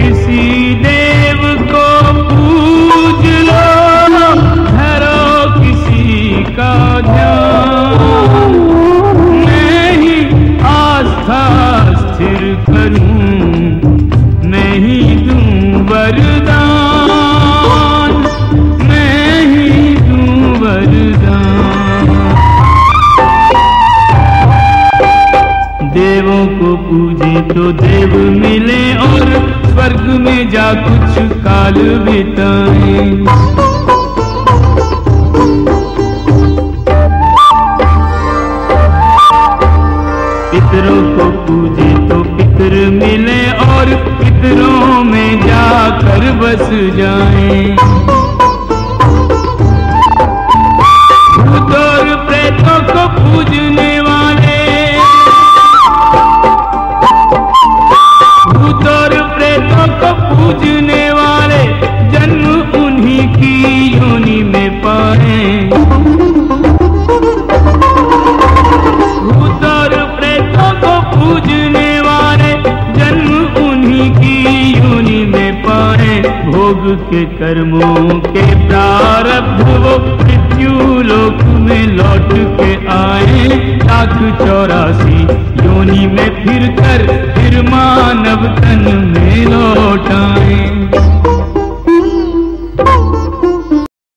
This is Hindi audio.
किसी देव को पूज लो, धरो किसी का ध्यान। नहीं आस्था स्थिर करूँ नहीं दूँ वरदान। नहीं दूँ वरदान। देवों को पूजे तो देव मिले और स्वर्ग में जा कुछ काल बिताए। पितरों को पूजे तो पितर मिले और पितरों में जाकर बस जाए। को पूजने वाले जन्म उन्हीं की योनि में पाए भूत और प्रेतों को पूजने वाले जन्म उन्हीं की योनि में पाए भोग के कर्मों के प्रारब्ध वो मृत्यु लोक में लौट के आए। लाख चौरासी योनि में फिर कर फिर मानव तन में लौट आए।